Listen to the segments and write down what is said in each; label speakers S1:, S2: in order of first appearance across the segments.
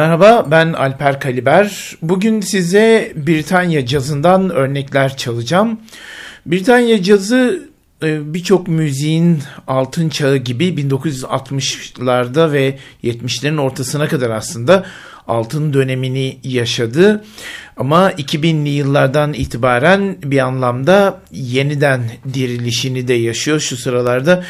S1: Merhaba ben Alper Kaliber. Bugün size Britanya cazından örnekler çalacağım. Britanya cazı e, birçok müziğin altın çağı gibi 1960'larda ve 70'lerin ortasına kadar aslında altın dönemini yaşadı. Ama 2000'li yıllardan itibaren bir anlamda yeniden dirilişini de yaşıyor. Şu sıralarda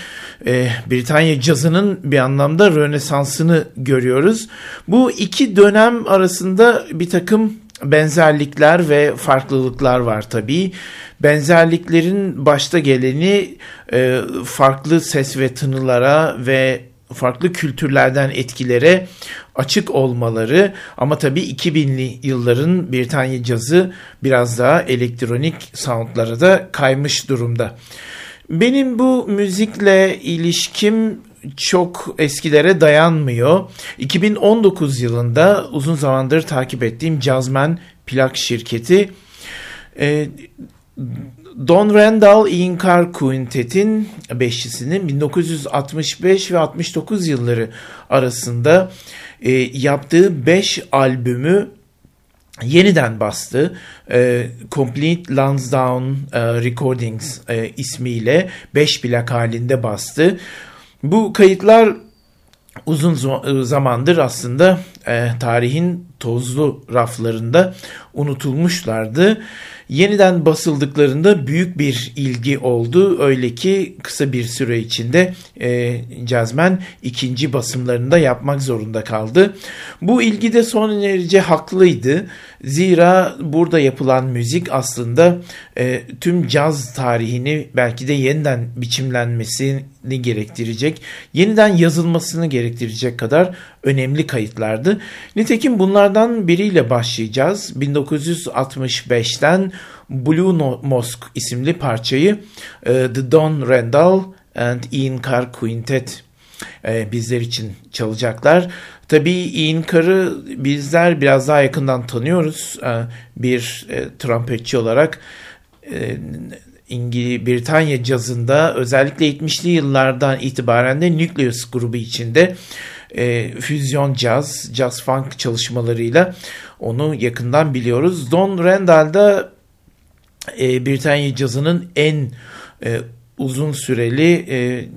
S1: e, Britanya cazının bir anlamda rönesansını görüyoruz. Bu iki dönem arasında bir takım benzerlikler ve farklılıklar var tabii. Benzerliklerin başta geleni e, farklı ses ve tınılara ve farklı kültürlerden etkilere açık olmaları ama tabii 2000'li yılların Britanya cazı biraz daha elektronik soundlara da kaymış durumda. Benim bu müzikle ilişkim çok eskilere dayanmıyor. 2019 yılında uzun zamandır takip ettiğim Jazzman plak şirketi e, Don Randall Ian Carr Quintet'in beşlisinin 1965 ve 69 yılları arasında e, yaptığı 5 albümü yeniden bastı. E, Complete Lansdowne e, Recordings e, ismiyle 5 plak halinde bastı. Bu kayıtlar uzun zamandır aslında e, tarihin tozlu raflarında unutulmuşlardı yeniden basıldıklarında büyük bir ilgi oldu. Öyle ki kısa bir süre içinde e, Cazmen ikinci basımlarında yapmak zorunda kaldı. Bu ilgi de son derece haklıydı. Zira burada yapılan müzik aslında e, tüm caz tarihini belki de yeniden biçimlenmesini gerektirecek, yeniden yazılmasını gerektirecek kadar önemli kayıtlardı. Nitekim bunlardan biriyle başlayacağız. 1965'ten Blue Mosque isimli parçayı e, The Don Randall and Ian Carr Quintet e, bizler için çalacaklar. Tabii Ian bizler biraz daha yakından tanıyoruz. E, bir trompetçi olarak İngiliz Britanya cazında özellikle 70'li yıllardan itibaren de Nucleus grubu içinde e, füzyon caz, jazz funk çalışmalarıyla onu yakından biliyoruz. Don Randall da e, Britanya cazının en e, uzun süreli e,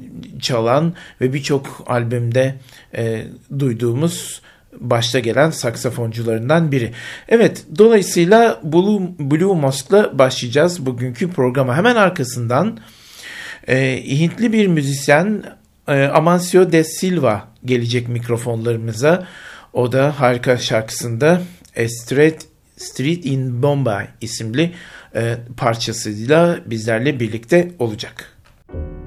S1: çalan ve birçok albümde e, duyduğumuz başta gelen saksafoncularından biri. Evet dolayısıyla Blue, Blue Mosque'la başlayacağız bugünkü programa. Hemen arkasından e, Hintli bir müzisyen e, Amancio de Silva gelecek mikrofonlarımıza. O da harika şarkısında Street, Street in Bombay isimli e, parçasıyla bizlerle birlikte olacak. Thank you.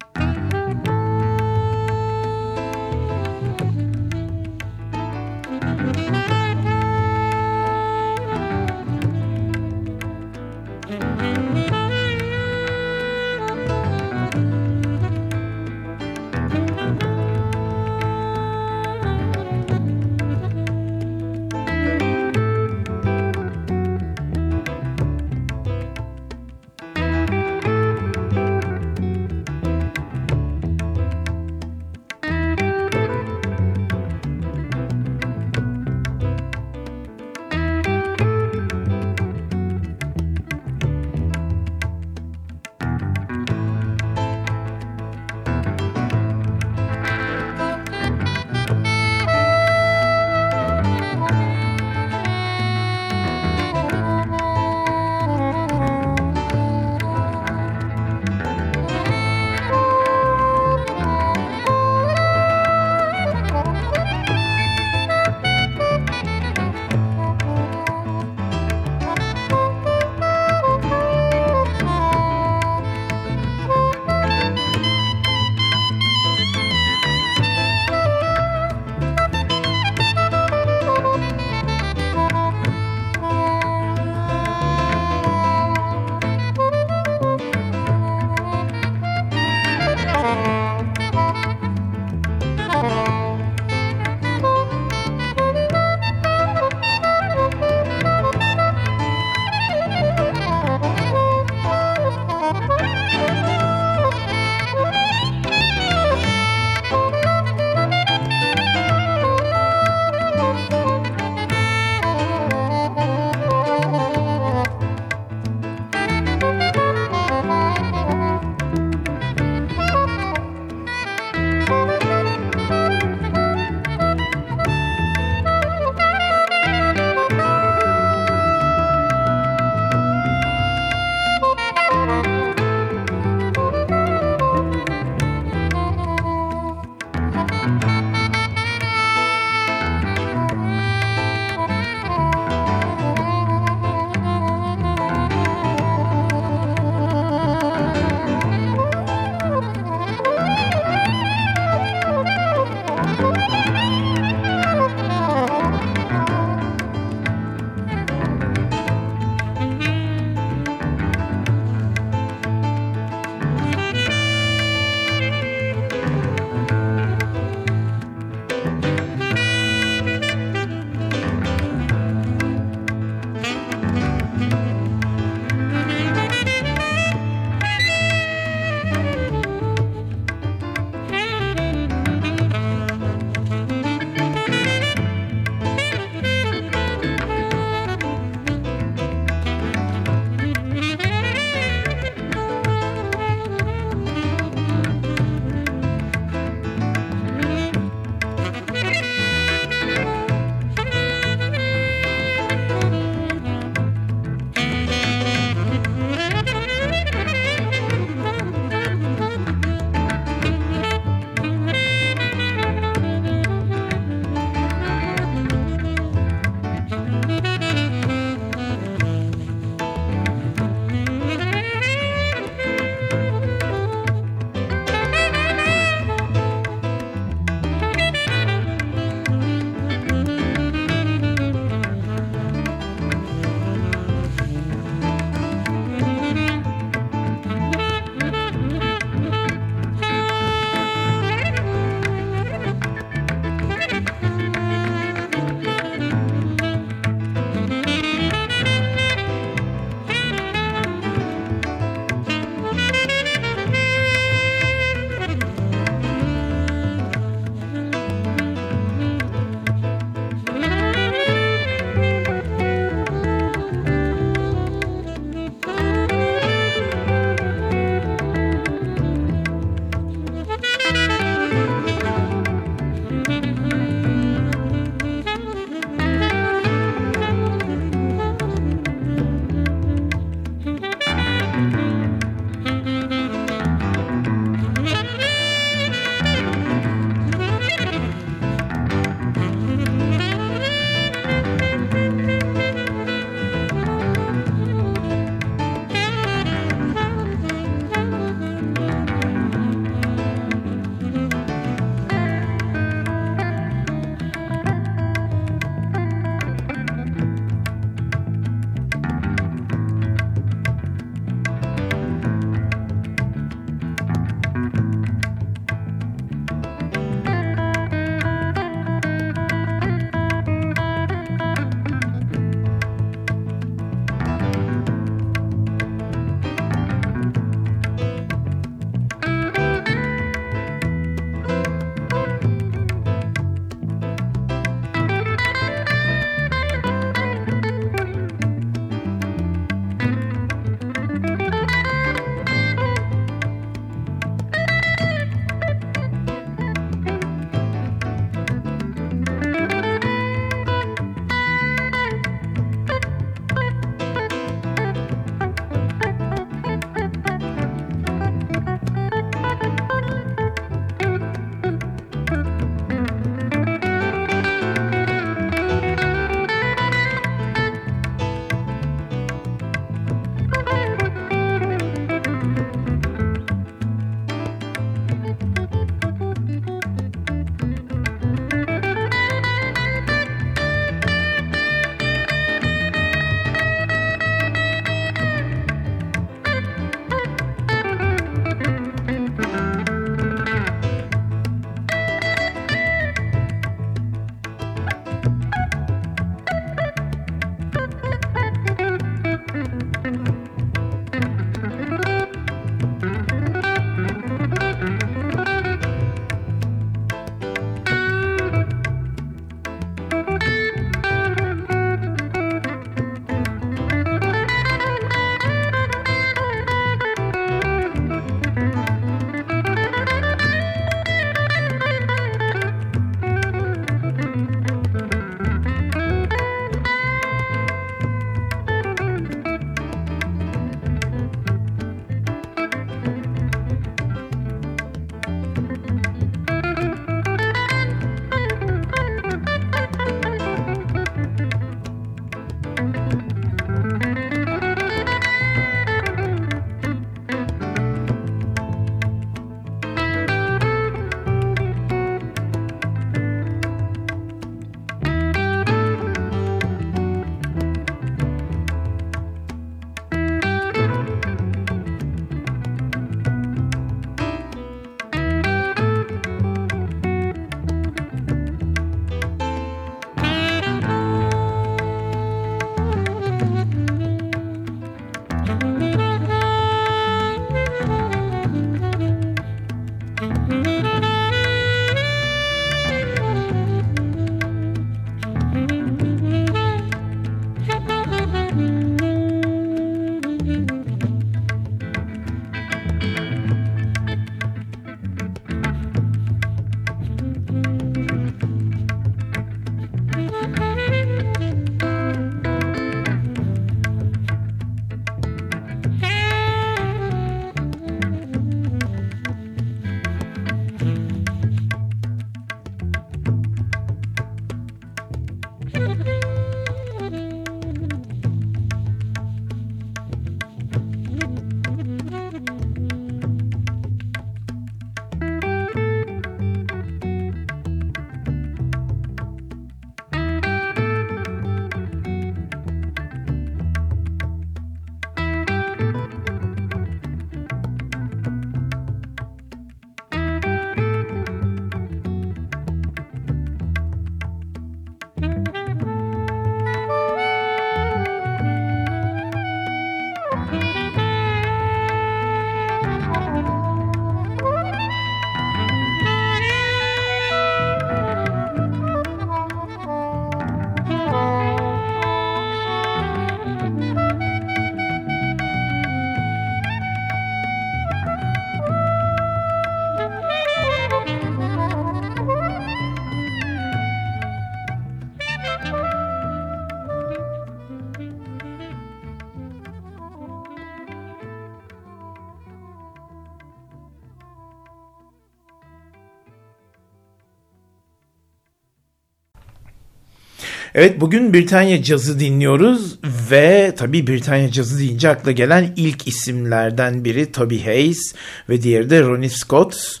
S1: Evet bugün Britanya Cazı dinliyoruz ve tabii Britanya Cazı deyince akla gelen ilk isimlerden biri Toby Hayes ve diğeri de Ronnie Scott.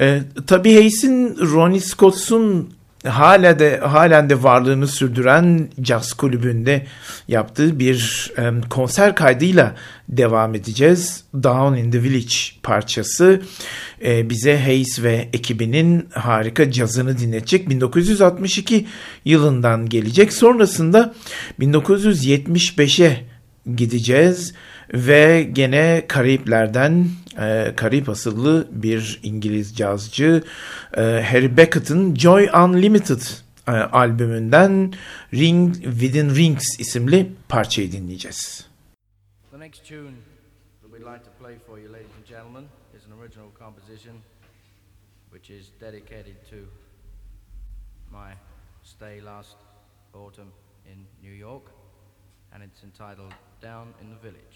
S1: Ee, Toby Hayes'in Ronnie Scott'un hala de halen de varlığını sürdüren caz kulübünde yaptığı bir um, konser kaydıyla devam edeceğiz. Down in the Village parçası e, bize Hayes ve ekibinin harika cazını dinletecek. 1962 yılından gelecek. Sonrasında 1975'e gideceğiz ve gene Karayipler'den e, Karayip asıllı bir İngiliz cazcı e, Harry Beckett'ın Joy Unlimited e, albümünden Ring Within Rings isimli parçayı dinleyeceğiz.
S2: The next tune that we'd like to play for you, ladies and gentlemen, is an original composition which is dedicated to my stay last autumn in New York, and it's entitled Down in the Village.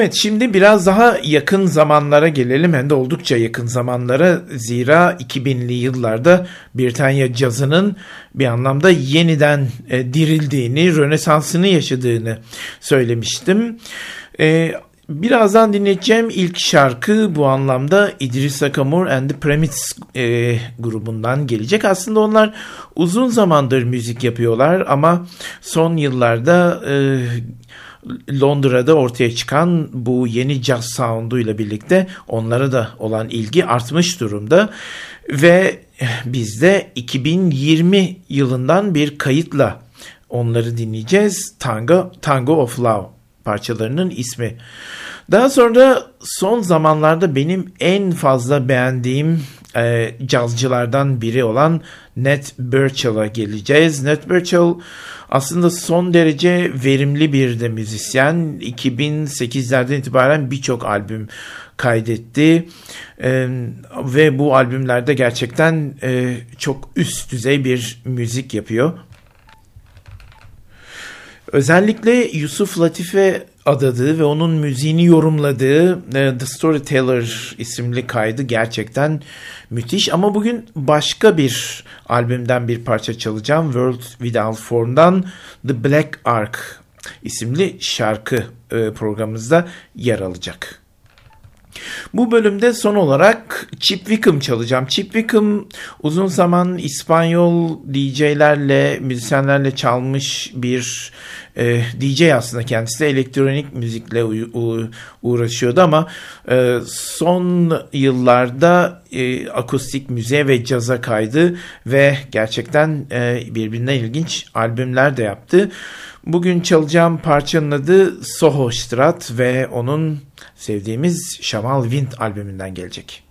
S1: Evet şimdi biraz daha yakın zamanlara gelelim hem de oldukça yakın zamanlara zira 2000'li yıllarda Britanya cazının bir anlamda yeniden e, dirildiğini, rönesansını yaşadığını söylemiştim. E, birazdan dinleyeceğim ilk şarkı bu anlamda İdris Akamur and the Premits e, grubundan gelecek. Aslında onlar uzun zamandır müzik yapıyorlar ama son yıllarda... E, Londra'da ortaya çıkan bu yeni jazz sound'uyla birlikte onlara da olan ilgi artmış durumda ve biz de 2020 yılından bir kayıtla onları dinleyeceğiz. Tango, Tango of Love parçalarının ismi. Daha sonra son zamanlarda benim en fazla beğendiğim e, cazcılardan biri olan Ned Burchell'a geleceğiz. Ned Burchell aslında son derece verimli bir de müzisyen. 2008'lerden itibaren birçok albüm kaydetti e, ve bu albümlerde gerçekten e, çok üst düzey bir müzik yapıyor. Özellikle Yusuf Latife adadığı ve onun müziğini yorumladığı e, The Storyteller isimli kaydı gerçekten müthiş. Ama bugün başka bir albümden bir parça çalacağım. World Without Form'dan The Black Ark isimli şarkı e, programımızda yer alacak. Bu bölümde son olarak Chip Wickham çalacağım. Chip Wickham uzun zaman İspanyol DJ'lerle, müzisyenlerle çalmış bir e, DJ aslında kendisi de elektronik müzikle uğraşıyordu ama e, son yıllarda e, akustik müziğe ve caza kaydı ve gerçekten e, birbirinden ilginç albümler de yaptı. Bugün çalacağım parçanın adı Soho Strat ve onun sevdiğimiz Shamal Wind albümünden gelecek.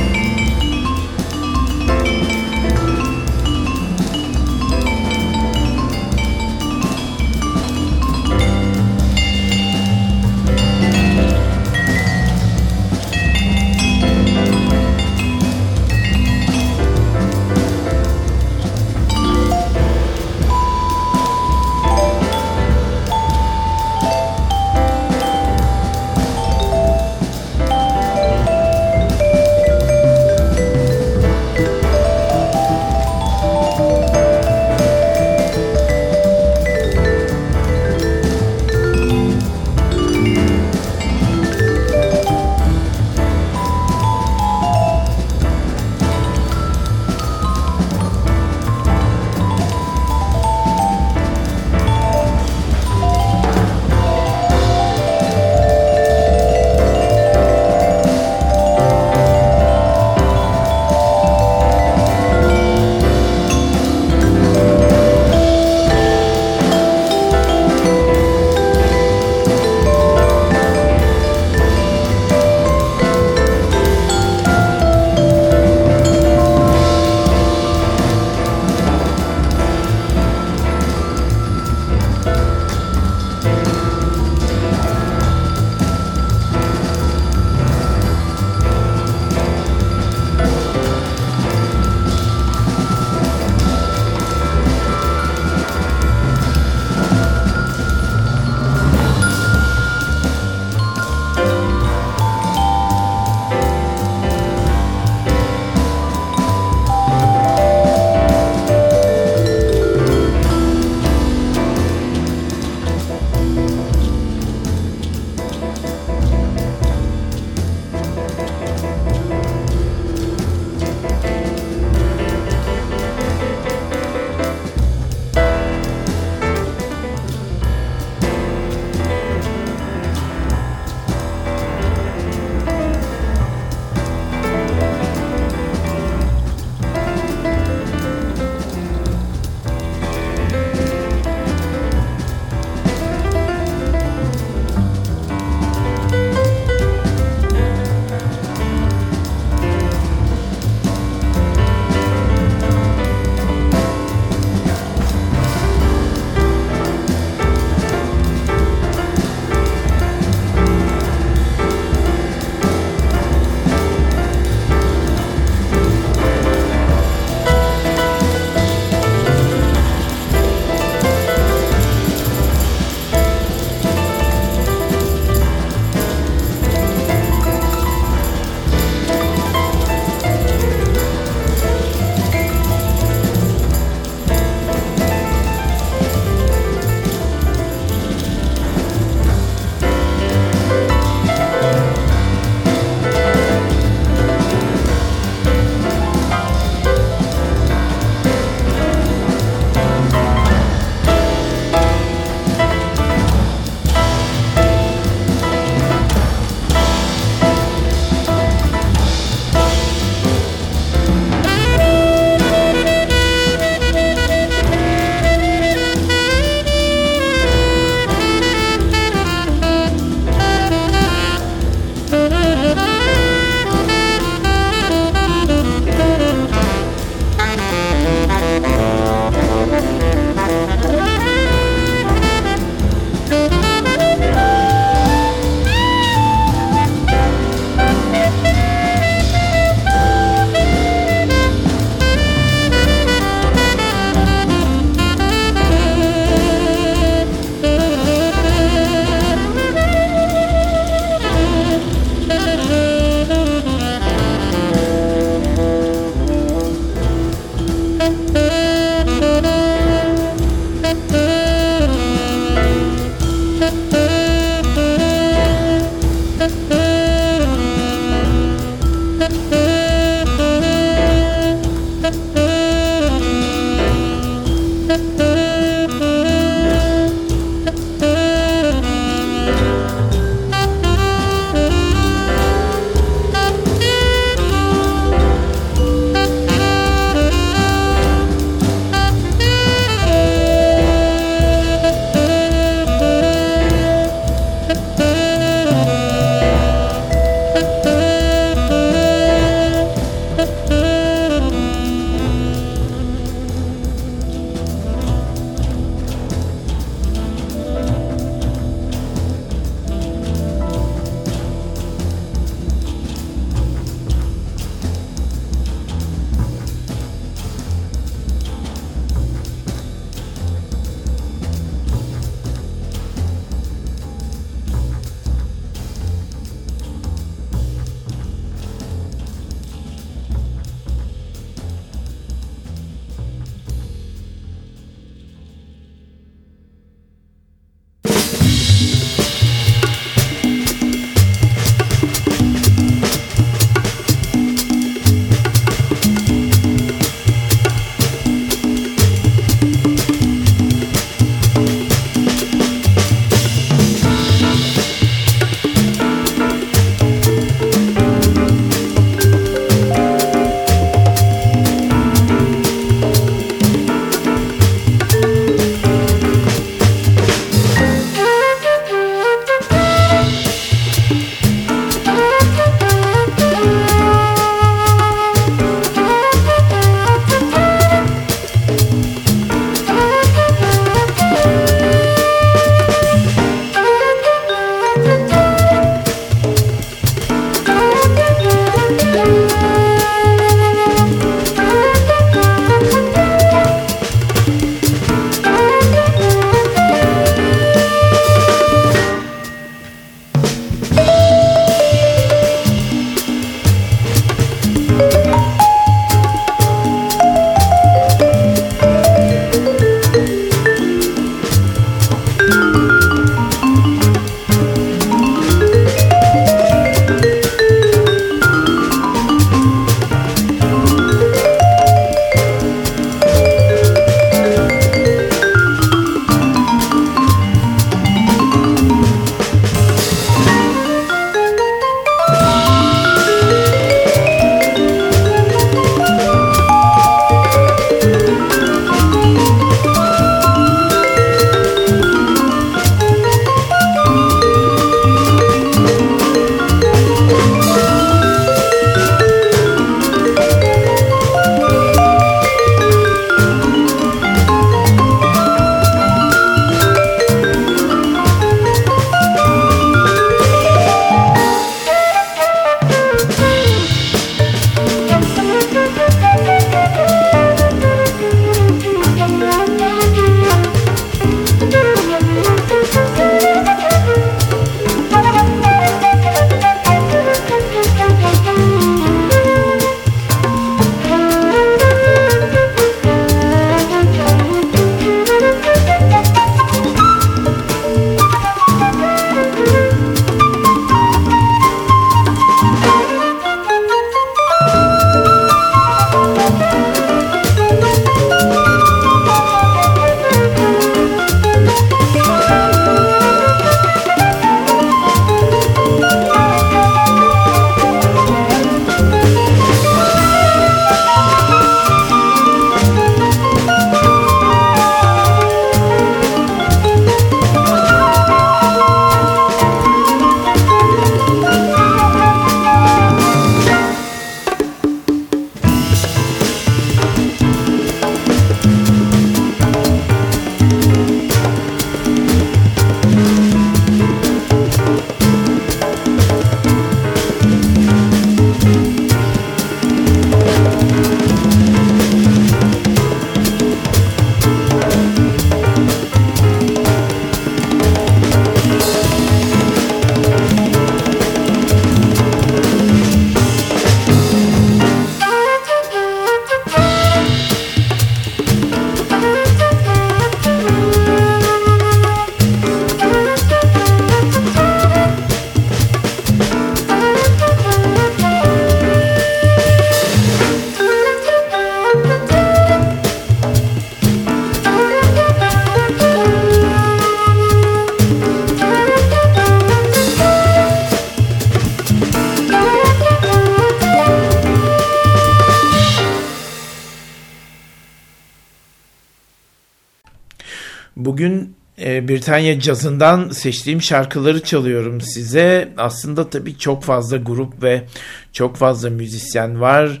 S1: Britanya cazından seçtiğim şarkıları çalıyorum size. Aslında tabii çok fazla grup ve çok fazla müzisyen var.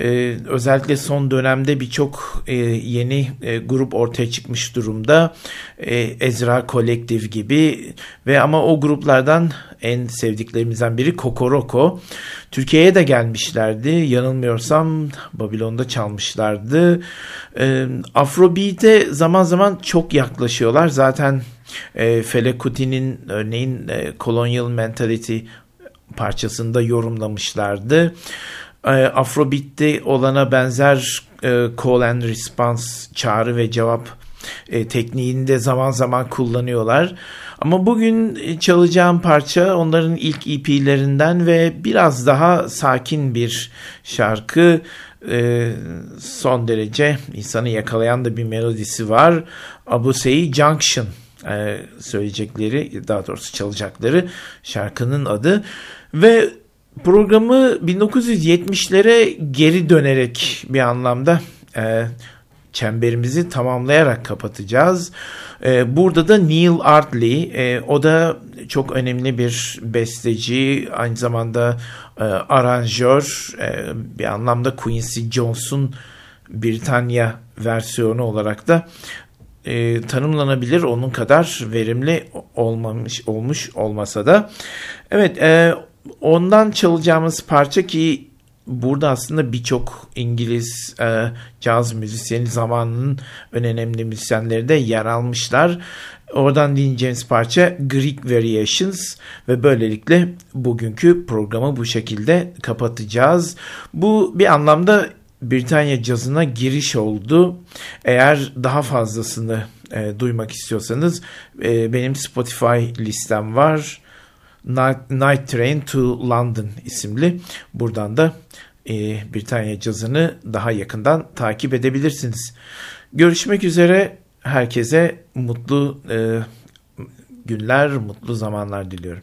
S1: Ee, özellikle son dönemde birçok e, yeni e, grup ortaya çıkmış durumda. E, Ezra Collective gibi ve ama o gruplardan en sevdiklerimizden biri Kokoroko. Türkiye'ye de gelmişlerdi. Yanılmıyorsam Babilon'da çalmışlardı. E, Afrobeat'e zaman zaman çok yaklaşıyorlar. Zaten e, Fela Kuti'nin örneğin e, Colonial Mentality parçasında yorumlamışlardı. E, Afrobeat'te olana benzer e, call and response çağrı ve cevap e, tekniğini de zaman zaman kullanıyorlar. Ama bugün çalacağım parça onların ilk EP'lerinden ve biraz daha sakin bir şarkı. Son derece insanı yakalayan da bir melodisi var. Abu Sey Junction söyleyecekleri daha doğrusu çalacakları şarkının adı ve programı 1970'lere geri dönerek bir anlamda e, çemberimizi tamamlayarak kapatacağız. E, burada da Neil Ardley, e, o da çok önemli bir besteci, aynı zamanda e, aranjör, e, bir anlamda Quincy Jones'un Britanya versiyonu olarak da e, tanımlanabilir. Onun kadar verimli olmamış olmuş olmasa da. Evet, e, ondan çalacağımız parça ki burada aslında birçok İngiliz e, caz müzisyeni zamanının önemli müzisyenleri de yer almışlar. Oradan dinleyeceğimiz parça Greek Variations ve böylelikle bugünkü programı bu şekilde kapatacağız. Bu bir anlamda Britanya cazına giriş oldu. Eğer daha fazlasını e, duymak istiyorsanız e, benim Spotify listem var. Night, Train to London isimli. Buradan da e, Britanya cazını daha yakından takip edebilirsiniz. Görüşmek üzere. Herkese mutlu e, günler, mutlu zamanlar diliyorum.